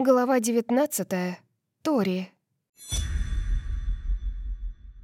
Глава 19. Тори.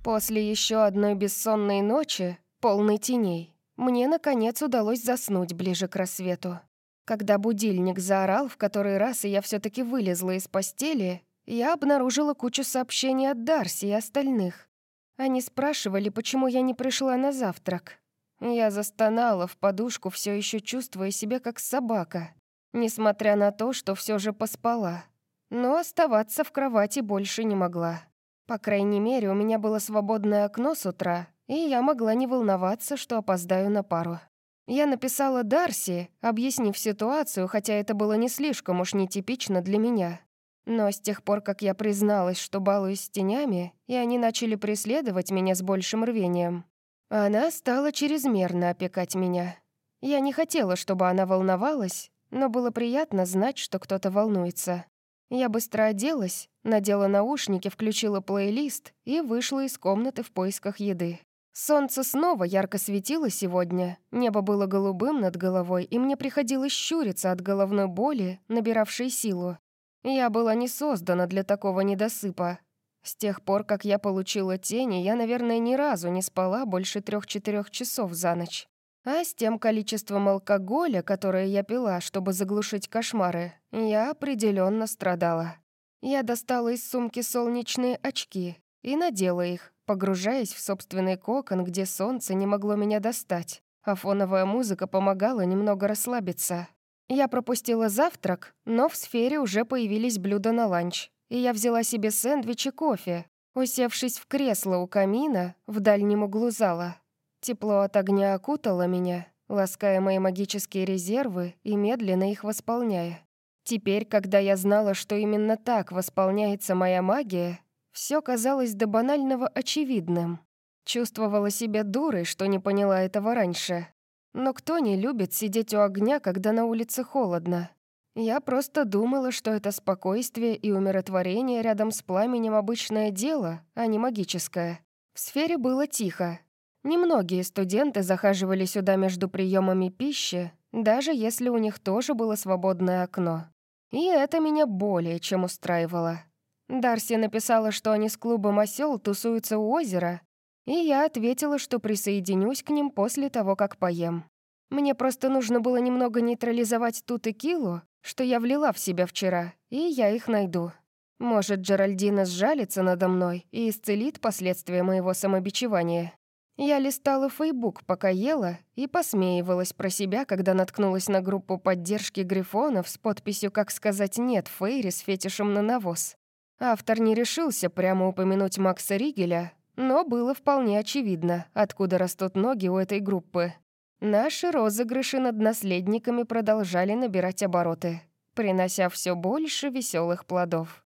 После еще одной бессонной ночи, полной теней, мне, наконец, удалось заснуть ближе к рассвету. Когда будильник заорал в который раз, и я все таки вылезла из постели, я обнаружила кучу сообщений от Дарси и остальных. Они спрашивали, почему я не пришла на завтрак. Я застонала в подушку, все еще чувствуя себя как собака несмотря на то, что все же поспала. Но оставаться в кровати больше не могла. По крайней мере, у меня было свободное окно с утра, и я могла не волноваться, что опоздаю на пару. Я написала Дарси, объяснив ситуацию, хотя это было не слишком уж нетипично для меня. Но с тех пор, как я призналась, что балуюсь с тенями, и они начали преследовать меня с большим рвением, она стала чрезмерно опекать меня. Я не хотела, чтобы она волновалась, но было приятно знать, что кто-то волнуется. Я быстро оделась, надела наушники, включила плейлист и вышла из комнаты в поисках еды. Солнце снова ярко светило сегодня, небо было голубым над головой, и мне приходилось щуриться от головной боли, набиравшей силу. Я была не создана для такого недосыпа. С тех пор, как я получила тени, я, наверное, ни разу не спала больше трех-четырех часов за ночь. А с тем количеством алкоголя, которое я пила, чтобы заглушить кошмары, я определенно страдала. Я достала из сумки солнечные очки и надела их, погружаясь в собственный кокон, где солнце не могло меня достать, а фоновая музыка помогала немного расслабиться. Я пропустила завтрак, но в сфере уже появились блюда на ланч, и я взяла себе сэндвич и кофе, усевшись в кресло у камина в дальнем углу зала. Тепло от огня окутало меня, лаская мои магические резервы и медленно их восполняя. Теперь, когда я знала, что именно так восполняется моя магия, все казалось до банального очевидным. Чувствовала себя дурой, что не поняла этого раньше. Но кто не любит сидеть у огня, когда на улице холодно? Я просто думала, что это спокойствие и умиротворение рядом с пламенем обычное дело, а не магическое. В сфере было тихо, Немногие студенты захаживали сюда между приемами пищи, даже если у них тоже было свободное окно. И это меня более чем устраивало. Дарси написала, что они с клубом «Осёл» тусуются у озера, и я ответила, что присоединюсь к ним после того, как поем. Мне просто нужно было немного нейтрализовать ту текилу, что я влила в себя вчера, и я их найду. Может, Джеральдина сжалится надо мной и исцелит последствия моего самобичевания. Я листала фейбук, пока ела, и посмеивалась про себя, когда наткнулась на группу поддержки грифонов с подписью «Как сказать нет» Фейри с фетишем на навоз. Автор не решился прямо упомянуть Макса Ригеля, но было вполне очевидно, откуда растут ноги у этой группы. Наши розыгрыши над наследниками продолжали набирать обороты, принося все больше веселых плодов.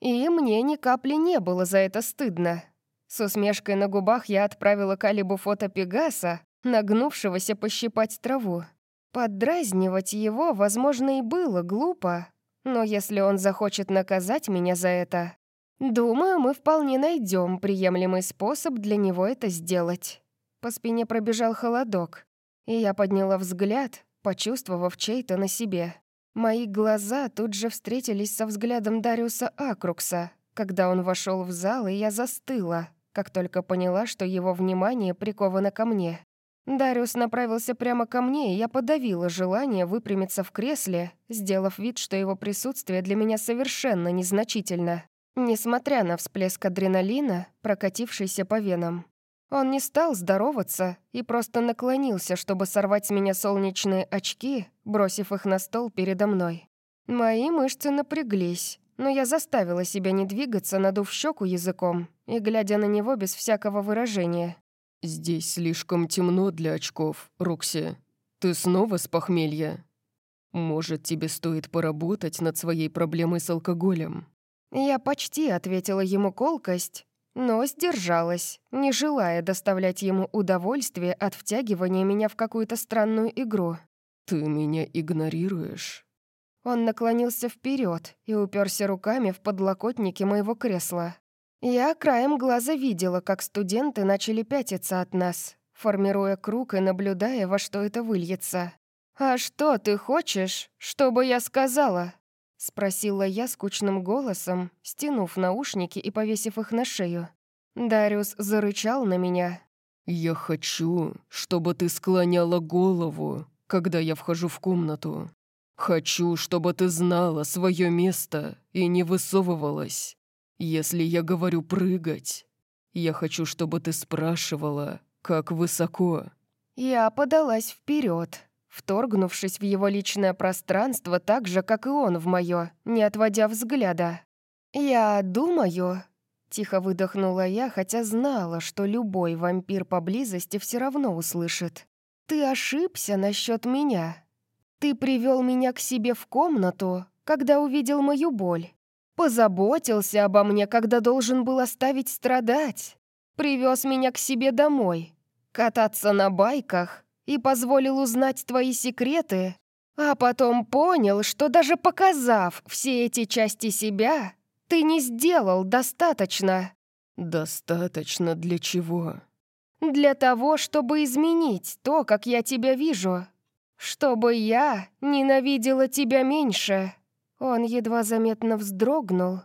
И мне ни капли не было за это стыдно. С усмешкой на губах я отправила Калибу фото Пегаса, нагнувшегося пощипать траву. Поддразнивать его, возможно, и было глупо, но если он захочет наказать меня за это, думаю, мы вполне найдем приемлемый способ для него это сделать. По спине пробежал холодок, и я подняла взгляд, почувствовав чей-то на себе. Мои глаза тут же встретились со взглядом Дариуса Акрукса, когда он вошел в зал, и я застыла, как только поняла, что его внимание приковано ко мне. Дариус направился прямо ко мне, и я подавила желание выпрямиться в кресле, сделав вид, что его присутствие для меня совершенно незначительно, несмотря на всплеск адреналина, прокатившийся по венам. Он не стал здороваться и просто наклонился, чтобы сорвать с меня солнечные очки, бросив их на стол передо мной. Мои мышцы напряглись, но я заставила себя не двигаться, надув щеку языком и глядя на него без всякого выражения. «Здесь слишком темно для очков, Рокси. Ты снова с похмелья? Может, тебе стоит поработать над своей проблемой с алкоголем?» Я почти ответила ему колкость, но сдержалась, не желая доставлять ему удовольствие от втягивания меня в какую-то странную игру. «Ты меня игнорируешь?» Он наклонился вперед и уперся руками в подлокотники моего кресла. Я краем глаза видела, как студенты начали пятиться от нас, формируя круг и наблюдая, во что это выльется. «А что ты хочешь, чтобы я сказала?» Спросила я скучным голосом, стянув наушники и повесив их на шею. Дариус зарычал на меня. «Я хочу, чтобы ты склоняла голову, когда я вхожу в комнату. Хочу, чтобы ты знала свое место и не высовывалась. Если я говорю прыгать, я хочу, чтобы ты спрашивала, как высоко». Я подалась вперед, вторгнувшись в его личное пространство так же, как и он в мое, не отводя взгляда. «Я думаю...» — тихо выдохнула я, хотя знала, что любой вампир поблизости все равно услышит. «Ты ошибся насчет меня. Ты привел меня к себе в комнату, когда увидел мою боль. Позаботился обо мне, когда должен был оставить страдать. Привез меня к себе домой. Кататься на байках, и позволил узнать твои секреты, а потом понял, что даже показав все эти части себя, ты не сделал достаточно». «Достаточно для чего?» «Для того, чтобы изменить то, как я тебя вижу. Чтобы я ненавидела тебя меньше». Он едва заметно вздрогнул,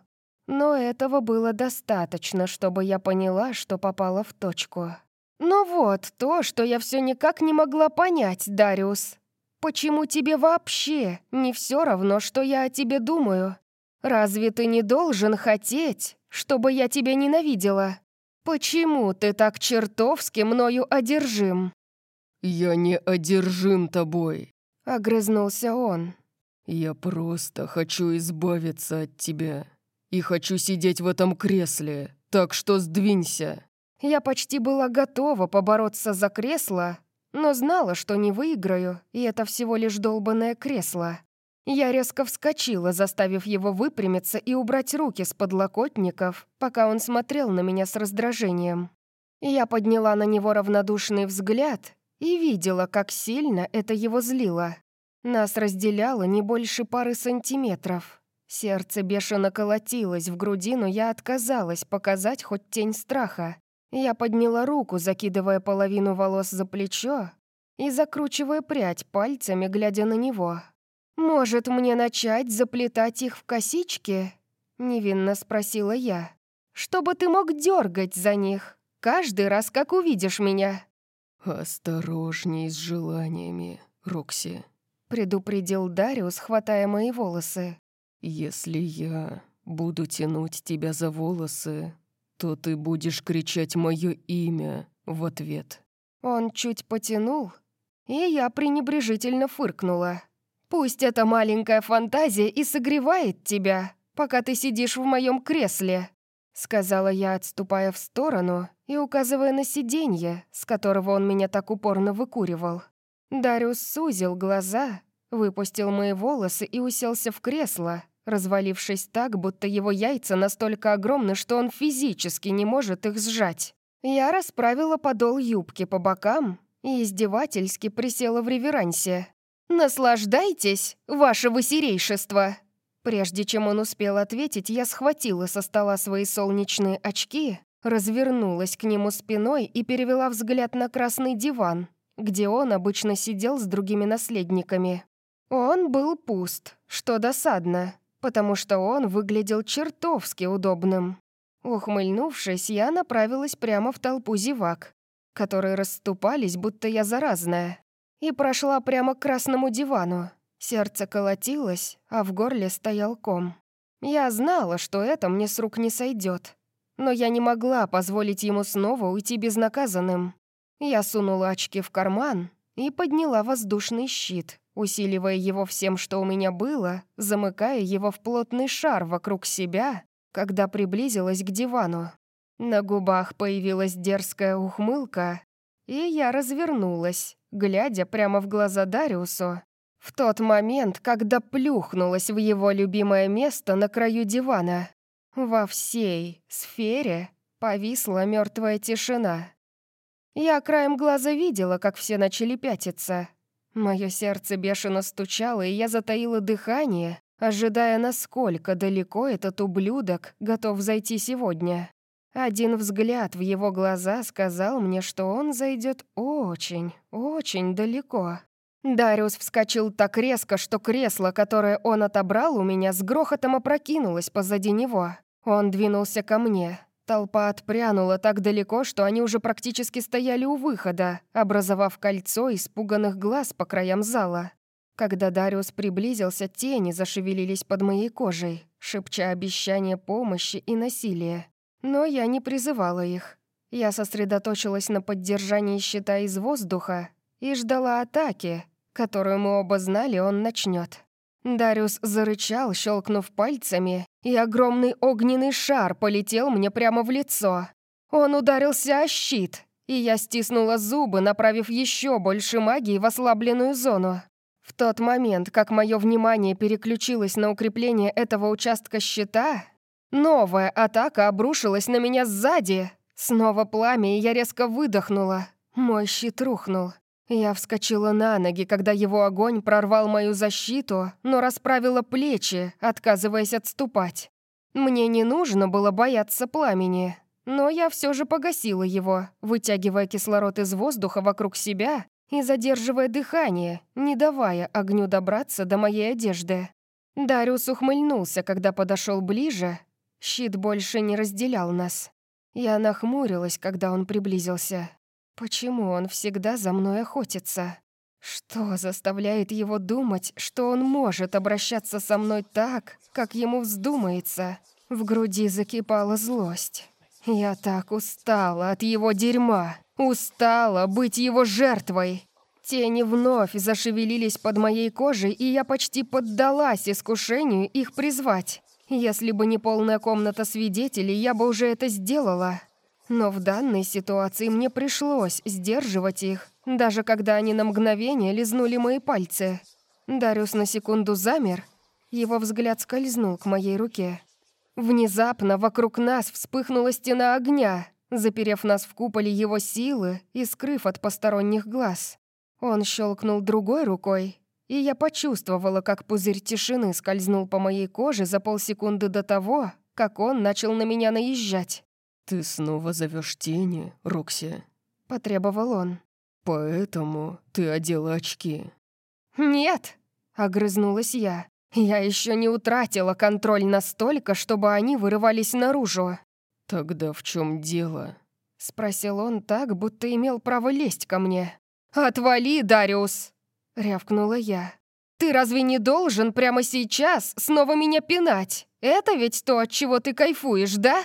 но этого было достаточно, чтобы я поняла, что попала в точку. «Ну вот, то, что я все никак не могла понять, Дариус. Почему тебе вообще не все равно, что я о тебе думаю? Разве ты не должен хотеть, чтобы я тебя ненавидела? Почему ты так чертовски мною одержим?» «Я не одержим тобой», — огрызнулся он. «Я просто хочу избавиться от тебя. И хочу сидеть в этом кресле, так что сдвинься». Я почти была готова побороться за кресло, но знала, что не выиграю, и это всего лишь долбанное кресло. Я резко вскочила, заставив его выпрямиться и убрать руки с подлокотников, пока он смотрел на меня с раздражением. Я подняла на него равнодушный взгляд и видела, как сильно это его злило. Нас разделяло не больше пары сантиметров. Сердце бешено колотилось в груди, но я отказалась показать хоть тень страха. Я подняла руку, закидывая половину волос за плечо и закручивая прядь пальцами, глядя на него. «Может, мне начать заплетать их в косички?» — невинно спросила я. «Чтобы ты мог дергать за них, каждый раз, как увидишь меня». «Осторожней с желаниями, Рокси», — предупредил Дариус, хватая мои волосы. «Если я буду тянуть тебя за волосы, то ты будешь кричать мое имя в ответ». Он чуть потянул, и я пренебрежительно фыркнула. «Пусть эта маленькая фантазия и согревает тебя, пока ты сидишь в моем кресле», сказала я, отступая в сторону и указывая на сиденье, с которого он меня так упорно выкуривал. Дариус сузил глаза, выпустил мои волосы и уселся в кресло, развалившись так, будто его яйца настолько огромны, что он физически не может их сжать. Я расправила подол юбки по бокам и издевательски присела в реверансе. «Наслаждайтесь, ваше высерейшество!» Прежде чем он успел ответить, я схватила со стола свои солнечные очки, развернулась к нему спиной и перевела взгляд на красный диван, где он обычно сидел с другими наследниками. Он был пуст, что досадно потому что он выглядел чертовски удобным. Ухмыльнувшись, я направилась прямо в толпу зевак, которые расступались, будто я заразная, и прошла прямо к красному дивану. Сердце колотилось, а в горле стоял ком. Я знала, что это мне с рук не сойдет, но я не могла позволить ему снова уйти безнаказанным. Я сунула очки в карман и подняла воздушный щит, усиливая его всем, что у меня было, замыкая его в плотный шар вокруг себя, когда приблизилась к дивану. На губах появилась дерзкая ухмылка, и я развернулась, глядя прямо в глаза Дариусу. В тот момент, когда плюхнулась в его любимое место на краю дивана, во всей сфере повисла мертвая тишина. Я краем глаза видела, как все начали пятиться, Мое сердце бешено стучало, и я затаила дыхание, ожидая, насколько далеко этот ублюдок готов зайти сегодня. Один взгляд в его глаза сказал мне, что он зайдет очень, очень далеко. Дариус вскочил так резко, что кресло, которое он отобрал у меня, с грохотом опрокинулось позади него. Он двинулся ко мне. Толпа отпрянула так далеко, что они уже практически стояли у выхода, образовав кольцо испуганных глаз по краям зала. Когда Дариус приблизился, тени зашевелились под моей кожей, шепча обещание помощи и насилия. Но я не призывала их. Я сосредоточилась на поддержании щита из воздуха и ждала атаки, которую мы оба знали, он начнет. Дариус зарычал, щелкнув пальцами, и огромный огненный шар полетел мне прямо в лицо. Он ударился о щит, и я стиснула зубы, направив еще больше магии в ослабленную зону. В тот момент, как мое внимание переключилось на укрепление этого участка щита, новая атака обрушилась на меня сзади. Снова пламя, и я резко выдохнула. Мой щит рухнул. Я вскочила на ноги, когда его огонь прорвал мою защиту, но расправила плечи, отказываясь отступать. Мне не нужно было бояться пламени, но я все же погасила его, вытягивая кислород из воздуха вокруг себя и задерживая дыхание, не давая огню добраться до моей одежды. Дариус ухмыльнулся, когда подошел ближе. Щит больше не разделял нас. Я нахмурилась, когда он приблизился. Почему он всегда за мной охотится? Что заставляет его думать, что он может обращаться со мной так, как ему вздумается? В груди закипала злость. Я так устала от его дерьма. Устала быть его жертвой. Тени вновь зашевелились под моей кожей, и я почти поддалась искушению их призвать. Если бы не полная комната свидетелей, я бы уже это сделала. Но в данной ситуации мне пришлось сдерживать их, даже когда они на мгновение лизнули мои пальцы. Дариус на секунду замер, его взгляд скользнул к моей руке. Внезапно вокруг нас вспыхнула стена огня, заперев нас в куполе его силы и скрыв от посторонних глаз. Он щелкнул другой рукой, и я почувствовала, как пузырь тишины скользнул по моей коже за полсекунды до того, как он начал на меня наезжать. «Ты снова зовешь тени, Рокси?» — потребовал он. «Поэтому ты одела очки». «Нет!» — огрызнулась я. «Я еще не утратила контроль настолько, чтобы они вырывались наружу». «Тогда в чем дело?» — спросил он так, будто имел право лезть ко мне. «Отвали, Дариус!» — рявкнула я. «Ты разве не должен прямо сейчас снова меня пинать? Это ведь то, от чего ты кайфуешь, да?»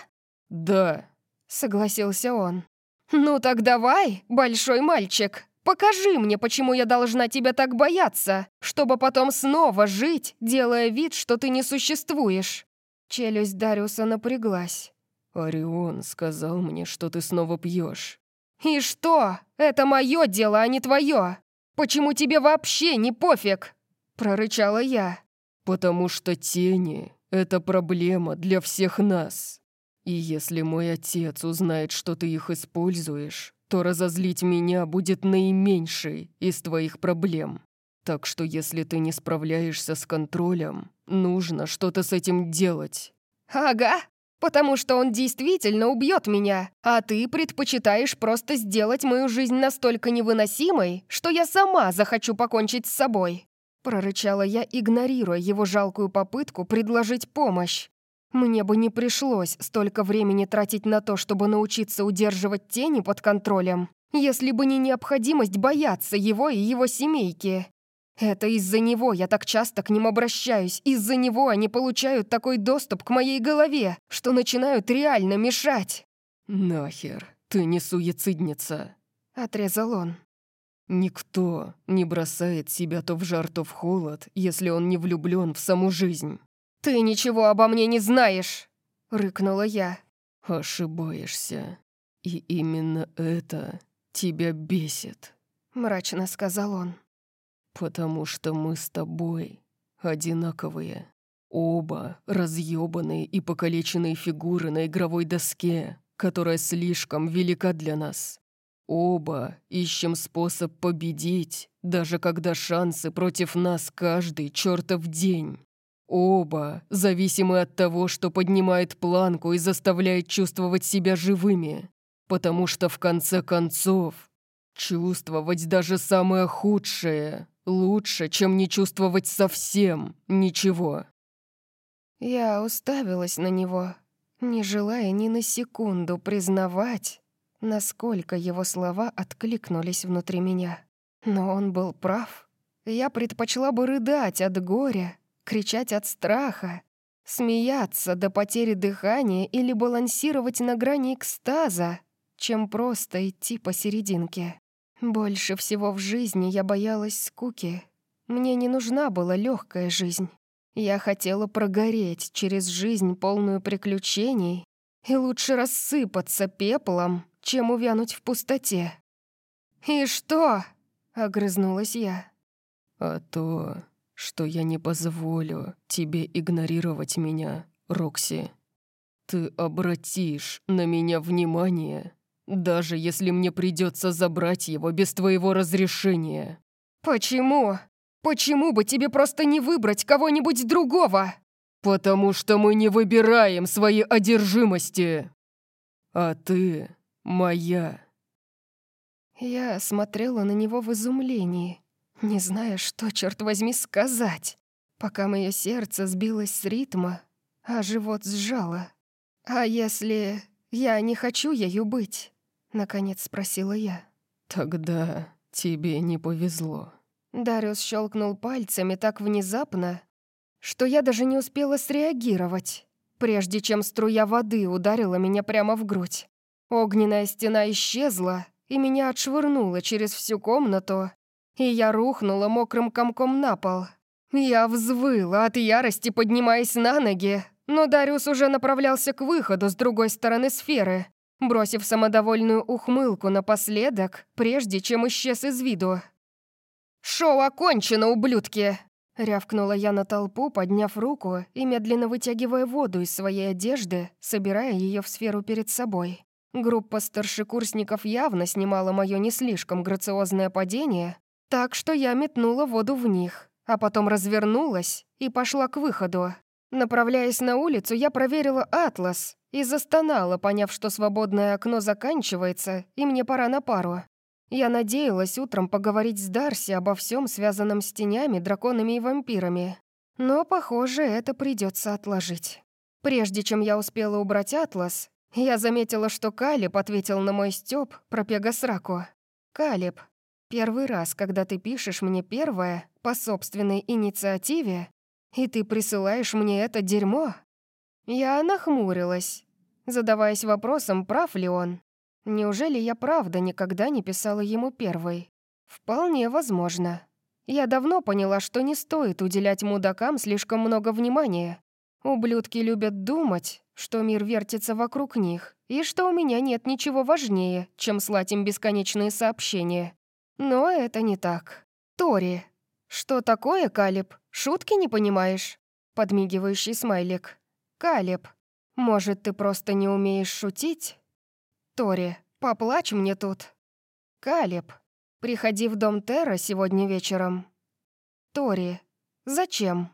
«Да», — согласился он. «Ну так давай, большой мальчик, покажи мне, почему я должна тебя так бояться, чтобы потом снова жить, делая вид, что ты не существуешь». Челюсть Дариуса напряглась. «Орион сказал мне, что ты снова пьешь. «И что? Это мое дело, а не твое. Почему тебе вообще не пофиг?» Прорычала я. «Потому что тени — это проблема для всех нас. И если мой отец узнает, что ты их используешь, то разозлить меня будет наименьшей из твоих проблем. Так что если ты не справляешься с контролем, нужно что-то с этим делать». «Ага, потому что он действительно убьет меня, а ты предпочитаешь просто сделать мою жизнь настолько невыносимой, что я сама захочу покончить с собой». Прорычала я, игнорируя его жалкую попытку предложить помощь. Мне бы не пришлось столько времени тратить на то, чтобы научиться удерживать тени под контролем, если бы не необходимость бояться его и его семейки. Это из-за него я так часто к ним обращаюсь, из-за него они получают такой доступ к моей голове, что начинают реально мешать. «Нахер, ты не суицидница», — отрезал он. «Никто не бросает себя то в жар, то в холод, если он не влюблен в саму жизнь». «Ты ничего обо мне не знаешь!» — рыкнула я. «Ошибаешься. И именно это тебя бесит», — мрачно сказал он. «Потому что мы с тобой одинаковые. Оба разъебанные и покалеченные фигуры на игровой доске, которая слишком велика для нас. Оба ищем способ победить, даже когда шансы против нас каждый чертов день. Оба зависимы от того, что поднимает планку и заставляет чувствовать себя живыми. Потому что в конце концов чувствовать даже самое худшее Лучше, чем не чувствовать совсем ничего. Я уставилась на него, не желая ни на секунду признавать, насколько его слова откликнулись внутри меня. Но он был прав. Я предпочла бы рыдать от горя, кричать от страха, смеяться до потери дыхания или балансировать на грани экстаза, чем просто идти посерединке. Больше всего в жизни я боялась скуки. Мне не нужна была легкая жизнь. Я хотела прогореть через жизнь, полную приключений, и лучше рассыпаться пеплом, чем увянуть в пустоте. «И что?» — огрызнулась я. «А то, что я не позволю тебе игнорировать меня, Рокси. Ты обратишь на меня внимание, даже если мне придется забрать его без твоего разрешения». «Почему? Почему бы тебе просто не выбрать кого-нибудь другого?» «Потому что мы не выбираем свои одержимости. А ты моя». Я смотрела на него в изумлении, не зная, что, черт возьми, сказать, пока мое сердце сбилось с ритма, а живот сжало. «А если я не хочу ею быть?» — наконец спросила я. «Тогда тебе не повезло». Дариус щелкнул пальцами так внезапно, что я даже не успела среагировать, прежде чем струя воды ударила меня прямо в грудь. Огненная стена исчезла, и меня отшвырнуло через всю комнату, и я рухнула мокрым комком на пол. Я взвыла от ярости, поднимаясь на ноги, но Дариус уже направлялся к выходу с другой стороны сферы, бросив самодовольную ухмылку напоследок, прежде чем исчез из виду. «Шоу окончено, ублюдки!» Рявкнула я на толпу, подняв руку и медленно вытягивая воду из своей одежды, собирая ее в сферу перед собой. Группа старшекурсников явно снимала мое не слишком грациозное падение, так что я метнула воду в них, а потом развернулась и пошла к выходу. Направляясь на улицу, я проверила атлас и застонала, поняв, что свободное окно заканчивается, и мне пора на пару. Я надеялась утром поговорить с Дарси обо всем, связанном с тенями, драконами и вампирами. Но, похоже, это придется отложить. Прежде чем я успела убрать атлас, я заметила, что Калиб ответил на мой стёб про Пегасраку. «Калиб, первый раз, когда ты пишешь мне первое по собственной инициативе, и ты присылаешь мне это дерьмо?» Я нахмурилась, задаваясь вопросом, прав ли он. Неужели я правда никогда не писала ему первой? Вполне возможно. Я давно поняла, что не стоит уделять мудакам слишком много внимания. Ублюдки любят думать, что мир вертится вокруг них, и что у меня нет ничего важнее, чем слать им бесконечные сообщения. Но это не так. Тори. Что такое, Калиб? Шутки не понимаешь? Подмигивающий смайлик. Калиб. Может, ты просто не умеешь шутить? Тори, поплачь мне тут. Калеб, приходи в дом Терра сегодня вечером. Тори, зачем?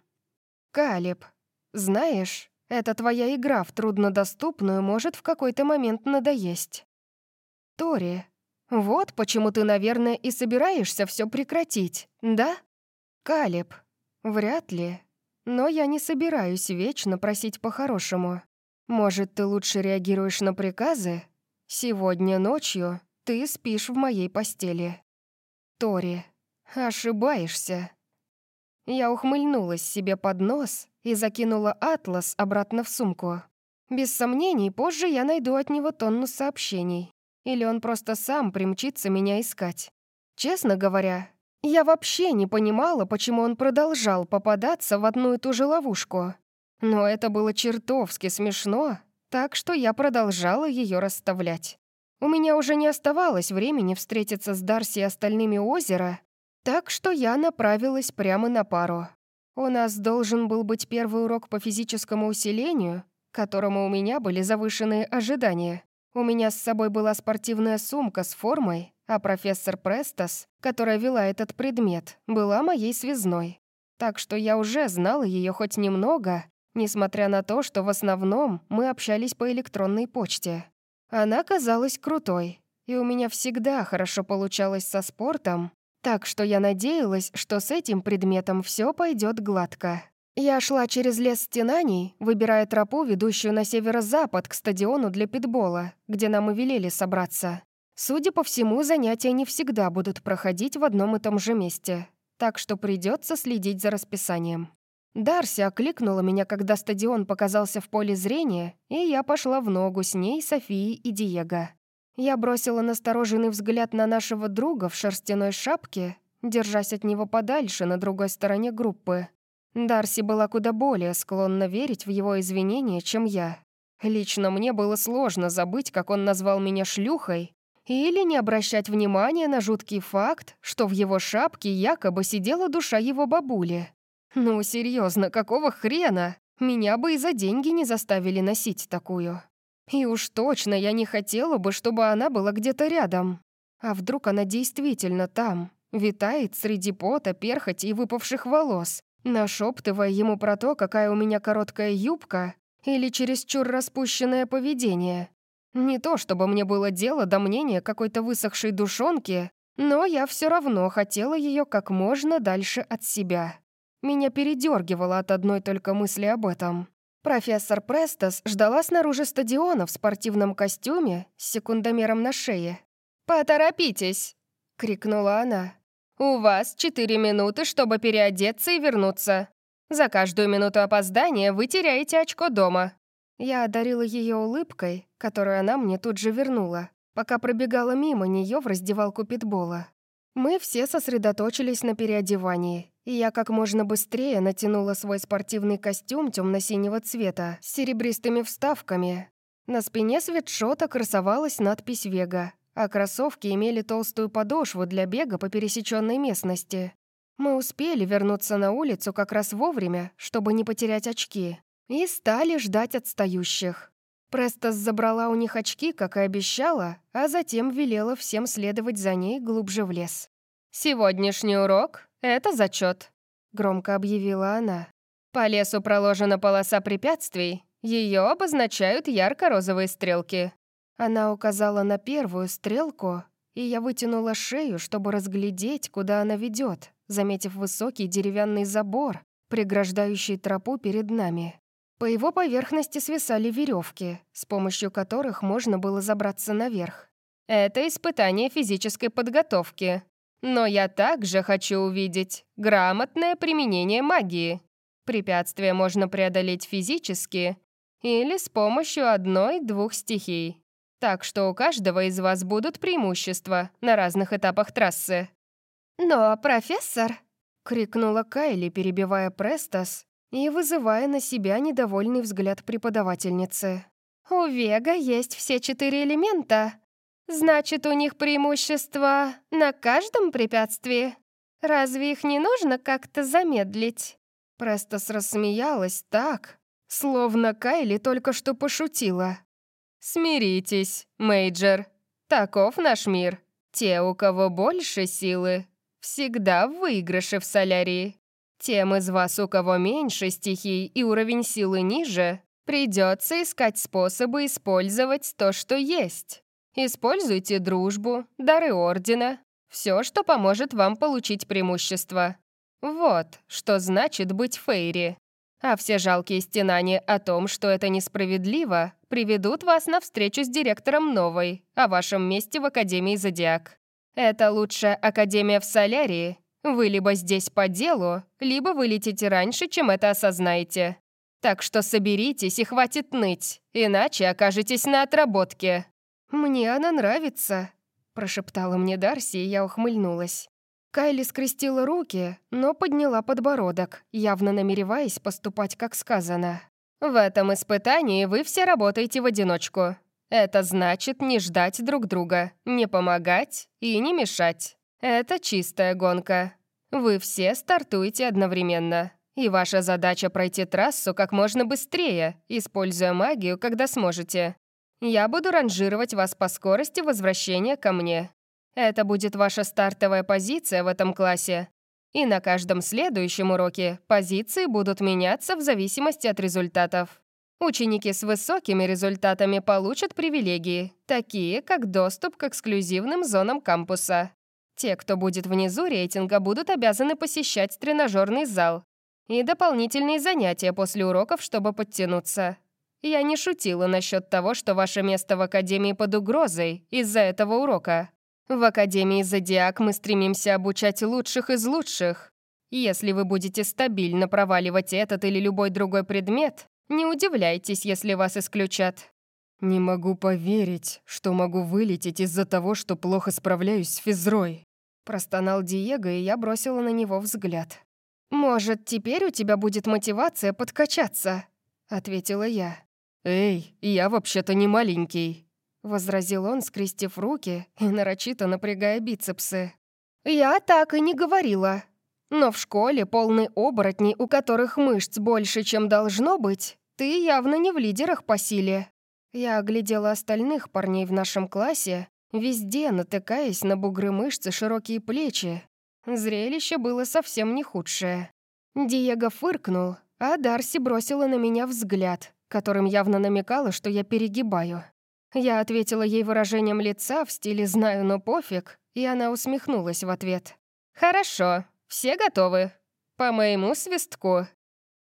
Калеб, знаешь, эта твоя игра в труднодоступную может в какой-то момент надоесть. Тори, вот почему ты, наверное, и собираешься все прекратить, да? Калеб, вряд ли. Но я не собираюсь вечно просить по-хорошему. Может, ты лучше реагируешь на приказы, Сегодня ночью ты спишь в моей постели. Тори, ошибаешься. Я ухмыльнулась себе под нос и закинула атлас обратно в сумку. Без сомнений, позже я найду от него тонну сообщений. Или он просто сам примчится меня искать. Честно говоря, я вообще не понимала, почему он продолжал попадаться в одну и ту же ловушку. Но это было чертовски смешно так что я продолжала ее расставлять. У меня уже не оставалось времени встретиться с Дарси и остальными озера, так что я направилась прямо на пару. У нас должен был быть первый урок по физическому усилению, которому у меня были завышенные ожидания. У меня с собой была спортивная сумка с формой, а профессор Престас, которая вела этот предмет, была моей связной. Так что я уже знала ее хоть немного несмотря на то, что в основном мы общались по электронной почте. Она казалась крутой, и у меня всегда хорошо получалось со спортом, Так что я надеялась, что с этим предметом все пойдет гладко. Я шла через лес стенаний, выбирая тропу, ведущую на северо-запад к стадиону для питбола, где нам и велели собраться. Судя по всему, занятия не всегда будут проходить в одном и том же месте, так что придется следить за расписанием. Дарси окликнула меня, когда стадион показался в поле зрения, и я пошла в ногу с ней, Софией и Диего. Я бросила настороженный взгляд на нашего друга в шерстяной шапке, держась от него подальше на другой стороне группы. Дарси была куда более склонна верить в его извинения, чем я. Лично мне было сложно забыть, как он назвал меня шлюхой, или не обращать внимания на жуткий факт, что в его шапке якобы сидела душа его бабули. Ну, серьезно, какого хрена? Меня бы и за деньги не заставили носить такую. И уж точно я не хотела бы, чтобы она была где-то рядом. А вдруг она действительно там, витает среди пота, перхоти и выпавших волос, нашептывая ему про то, какая у меня короткая юбка или чересчур распущенное поведение. Не то, чтобы мне было дело до мнения какой-то высохшей душонки, но я все равно хотела ее как можно дальше от себя. Меня передергивало от одной только мысли об этом. Профессор Престос ждала снаружи стадиона в спортивном костюме с секундомером на шее. «Поторопитесь!» — крикнула она. «У вас четыре минуты, чтобы переодеться и вернуться. За каждую минуту опоздания вы теряете очко дома». Я одарила ее улыбкой, которую она мне тут же вернула, пока пробегала мимо нее в раздевалку питбола. Мы все сосредоточились на переодевании, и я как можно быстрее натянула свой спортивный костюм темно-синего цвета с серебристыми вставками. На спине свитшота красовалась надпись «Вега», а кроссовки имели толстую подошву для бега по пересеченной местности. Мы успели вернуться на улицу как раз вовремя, чтобы не потерять очки, и стали ждать отстающих. Престас забрала у них очки, как и обещала, а затем велела всем следовать за ней глубже в лес. «Сегодняшний урок — это зачет, громко объявила она. «По лесу проложена полоса препятствий, ее обозначают ярко-розовые стрелки». Она указала на первую стрелку, и я вытянула шею, чтобы разглядеть, куда она ведет, заметив высокий деревянный забор, преграждающий тропу перед нами. По его поверхности свисали веревки, с помощью которых можно было забраться наверх. Это испытание физической подготовки. Но я также хочу увидеть грамотное применение магии. Препятствия можно преодолеть физически или с помощью одной-двух стихий. Так что у каждого из вас будут преимущества на разных этапах трассы. «Но, профессор!» — крикнула Кайли, перебивая Престас, и вызывая на себя недовольный взгляд преподавательницы. «У Вега есть все четыре элемента. Значит, у них преимущество на каждом препятствии. Разве их не нужно как-то замедлить?» Престос рассмеялась так, словно Кайли только что пошутила. «Смиритесь, Мейджор. Таков наш мир. Те, у кого больше силы, всегда в выигрыше в солярии. Тем из вас, у кого меньше стихий и уровень силы ниже, придется искать способы использовать то, что есть. Используйте дружбу, дары ордена, все, что поможет вам получить преимущество. Вот, что значит быть Фейри. А все жалкие стенания о том, что это несправедливо, приведут вас на встречу с директором новой, о вашем месте в Академии Зодиак. Это лучшая академия в Солярии, вы либо здесь по делу, либо вылетите раньше, чем это осознаете. Так что соберитесь и хватит ныть, иначе окажетесь на отработке». «Мне она нравится», — прошептала мне Дарси, и я ухмыльнулась. Кайли скрестила руки, но подняла подбородок, явно намереваясь поступать как сказано. «В этом испытании вы все работаете в одиночку. Это значит не ждать друг друга, не помогать и не мешать. Это чистая гонка. Вы все стартуете одновременно. И ваша задача пройти трассу как можно быстрее, используя магию, когда сможете. Я буду ранжировать вас по скорости возвращения ко мне. Это будет ваша стартовая позиция в этом классе. И на каждом следующем уроке позиции будут меняться в зависимости от результатов. Ученики с высокими результатами получат привилегии, такие как доступ к эксклюзивным зонам кампуса. Те, кто будет внизу рейтинга, будут обязаны посещать тренажерный зал и дополнительные занятия после уроков, чтобы подтянуться. Я не шутила насчет того, что ваше место в Академии под угрозой из-за этого урока. В Академии Зодиак мы стремимся обучать лучших из лучших. Если вы будете стабильно проваливать этот или любой другой предмет, не удивляйтесь, если вас исключат. «Не могу поверить, что могу вылететь из-за того, что плохо справляюсь с физрой», простонал Диего, и я бросила на него взгляд. «Может, теперь у тебя будет мотивация подкачаться?» — ответила я. «Эй, я вообще-то не маленький», — возразил он, скрестив руки и нарочито напрягая бицепсы. «Я так и не говорила. Но в школе полный оборотней, у которых мышц больше, чем должно быть, ты явно не в лидерах по силе». Я оглядела остальных парней в нашем классе, везде натыкаясь на бугры мышцы широкие плечи. Зрелище было совсем не худшее. Диего фыркнул, а Дарси бросила на меня взгляд, которым явно намекала, что я перегибаю. Я ответила ей выражением лица в стиле «знаю, но пофиг», и она усмехнулась в ответ. «Хорошо, все готовы? По моему свистку».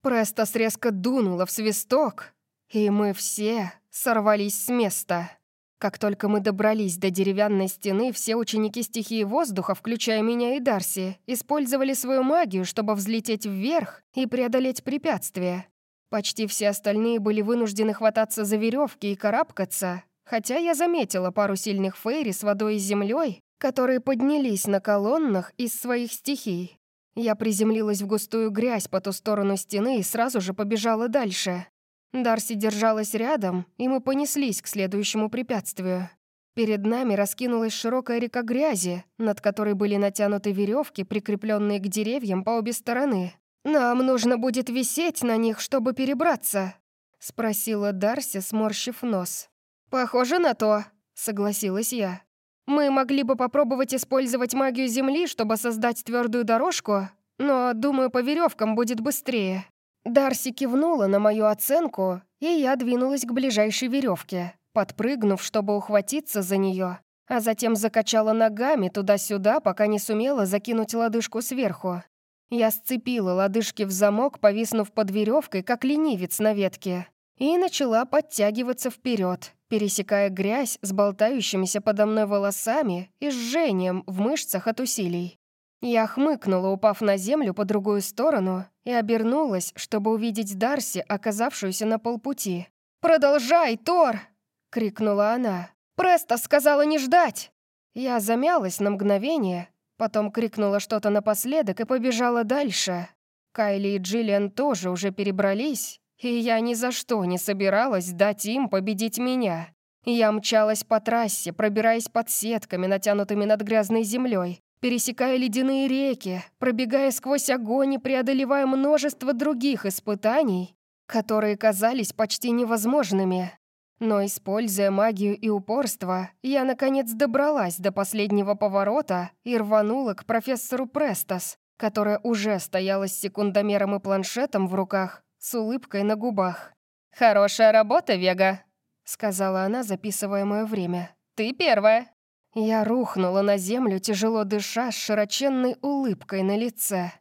Престас резко дунула в свисток, и мы все сорвались с места. Как только мы добрались до деревянной стены, все ученики стихии воздуха, включая меня и Дарси, использовали свою магию, чтобы взлететь вверх и преодолеть препятствия. Почти все остальные были вынуждены хвататься за веревки и карабкаться, хотя я заметила пару сильных фейри с водой и землей, которые поднялись на колоннах из своих стихий. Я приземлилась в густую грязь по ту сторону стены и сразу же побежала дальше. Дарси держалась рядом, и мы понеслись к следующему препятствию. Перед нами раскинулась широкая река грязи, над которой были натянуты веревки, прикрепленные к деревьям по обе стороны. «Нам нужно будет висеть на них, чтобы перебраться», — спросила Дарси, сморщив нос. «Похоже на то», — согласилась я. «Мы могли бы попробовать использовать магию Земли, чтобы создать твердую дорожку, но, думаю, по веревкам будет быстрее». Дарси кивнула на мою оценку, и я двинулась к ближайшей веревке, подпрыгнув, чтобы ухватиться за нее, а затем закачала ногами туда-сюда, пока не сумела закинуть лодыжку сверху. Я сцепила лодыжки в замок, повиснув под веревкой, как ленивец на ветке, и начала подтягиваться вперед, пересекая грязь с болтающимися подо мной волосами и жжением в мышцах от усилий. Я хмыкнула, упав на землю по другую сторону, и обернулась, чтобы увидеть Дарси, оказавшуюся на полпути. «Продолжай, Тор!» — крикнула она. «Престо сказала не ждать!» Я замялась на мгновение, потом крикнула что-то напоследок и побежала дальше. Кайли и Джиллиан тоже уже перебрались, и я ни за что не собиралась дать им победить меня. Я мчалась по трассе, пробираясь под сетками, натянутыми над грязной землей, пересекая ледяные реки, пробегая сквозь огонь и преодолевая множество других испытаний, которые казались почти невозможными. Но, используя магию и упорство, я, наконец, добралась до последнего поворота и рванула к профессору Престас, которая уже стояла с секундомером и планшетом в руках, с улыбкой на губах. «Хорошая работа, Вега», — сказала она, записывая мое время. «Ты первая». Я рухнула на землю, тяжело дыша, с широченной улыбкой на лице.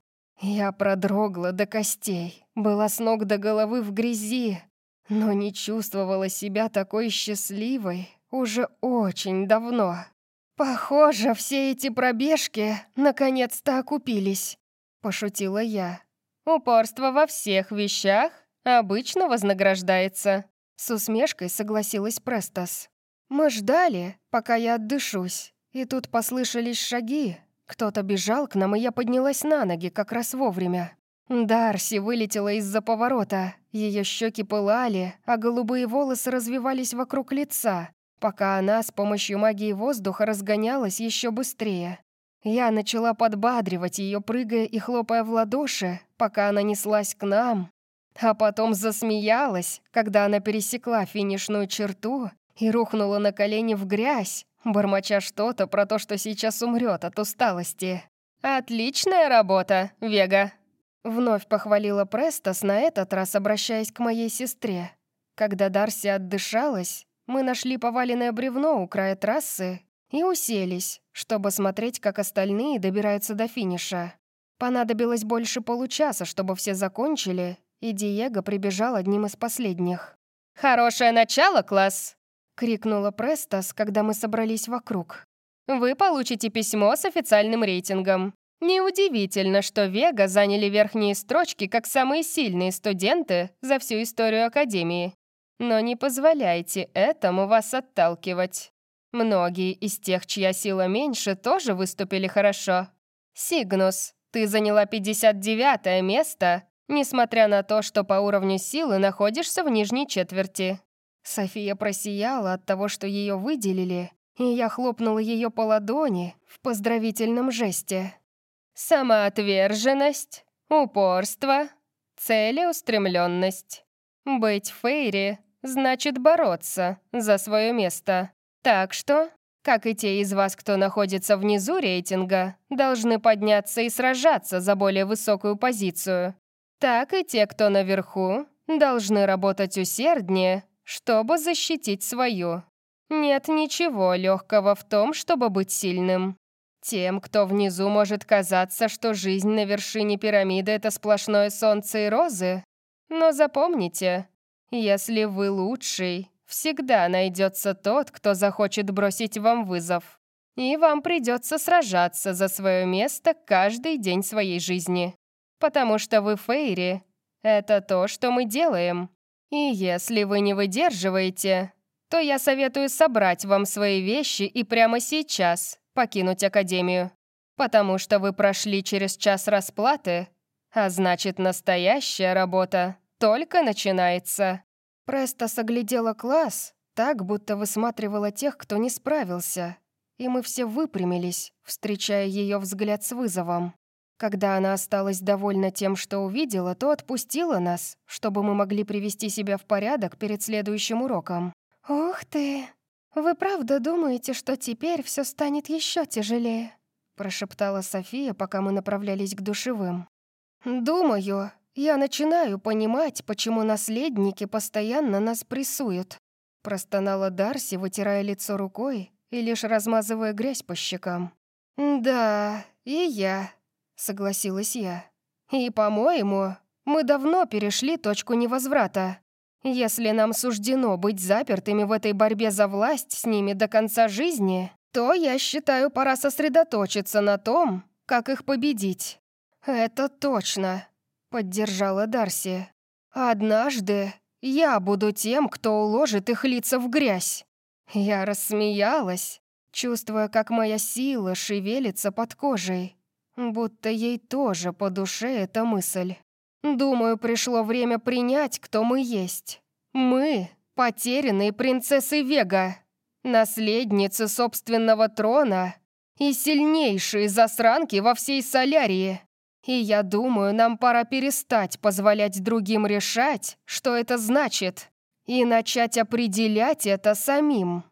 Я продрогла до костей, была с ног до головы в грязи, но не чувствовала себя такой счастливой уже очень давно. «Похоже, все эти пробежки наконец-то окупились», — пошутила я. «Упорство во всех вещах обычно вознаграждается», — с усмешкой согласилась Престас. Мы ждали, пока я отдышусь, и тут послышались шаги. Кто-то бежал к нам, и я поднялась на ноги как раз вовремя. Дарси вылетела из-за поворота. Ее щеки пылали, а голубые волосы развивались вокруг лица, пока она с помощью магии воздуха разгонялась еще быстрее. Я начала подбадривать ее, прыгая и хлопая в ладоши, пока она неслась к нам, а потом засмеялась, когда она пересекла финишную черту и рухнула на колени в грязь, бормоча что-то про то, что сейчас умрет от усталости. «Отличная работа, Вега!» Вновь похвалила Престас, на этот раз обращаясь к моей сестре. Когда Дарси отдышалась, мы нашли поваленное бревно у края трассы и уселись, чтобы смотреть, как остальные добираются до финиша. Понадобилось больше получаса, чтобы все закончили, и Диего прибежал одним из последних. «Хорошее начало, класс!» — крикнула Престас, когда мы собрались вокруг. «Вы получите письмо с официальным рейтингом. Неудивительно, что Вега заняли верхние строчки как самые сильные студенты за всю историю Академии. Но не позволяйте этому вас отталкивать. Многие из тех, чья сила меньше, тоже выступили хорошо. Сигнус, ты заняла 59 место, несмотря на то, что по уровню силы находишься в нижней четверти. София просияла от того, что ее выделили, и я хлопнула ее по ладони в поздравительном жесте. Самоотверженность, упорство, целеустремленность. Быть Фейри значит бороться за свое место. Так что, как и те из вас, кто находится внизу рейтинга, должны подняться и сражаться за более высокую позицию, так и те, кто наверху, должны работать усерднее, чтобы защитить свою. Нет ничего легкого в том, чтобы быть сильным. Тем, кто внизу, может казаться, что жизнь на вершине пирамиды — это сплошное солнце и розы. Но запомните, если вы лучший, всегда найдется тот, кто захочет бросить вам вызов. И вам придется сражаться за свое место каждый день своей жизни. Потому что вы Фейри — это то, что мы делаем. И если вы не выдерживаете, то я советую собрать вам свои вещи и прямо сейчас покинуть Академию, потому что вы прошли через час расплаты, а значит, настоящая работа только начинается». Преста соглядела класс, так, будто высматривала тех, кто не справился, и мы все выпрямились, встречая ее взгляд с вызовом. Когда она осталась довольна тем, что увидела, то отпустила нас, чтобы мы могли привести себя в порядок перед следующим уроком. «Ух ты!» «Вы правда думаете, что теперь все станет еще тяжелее?» прошептала София, пока мы направлялись к душевым. «Думаю, я начинаю понимать, почему наследники постоянно нас прессуют», простонала Дарси, вытирая лицо рукой и лишь размазывая грязь по щекам. «Да, и я», — согласилась я. «И, по-моему, мы давно перешли точку невозврата. Если нам суждено быть запертыми в этой борьбе за власть с ними до конца жизни, то, я считаю, пора сосредоточиться на том, как их победить. Это точно, поддержала Дарси. Однажды я буду тем, кто уложит их лица в грязь. Я рассмеялась, чувствуя, как моя сила шевелится под кожей, будто ей тоже по душе эта мысль. Думаю, пришло время принять, кто мы есть. Мы — потерянные принцессы Вега, наследницы собственного трона и сильнейшие засранки во всей Солярии. И я думаю, нам пора перестать позволять другим решать, что это значит, и начать определять это самим.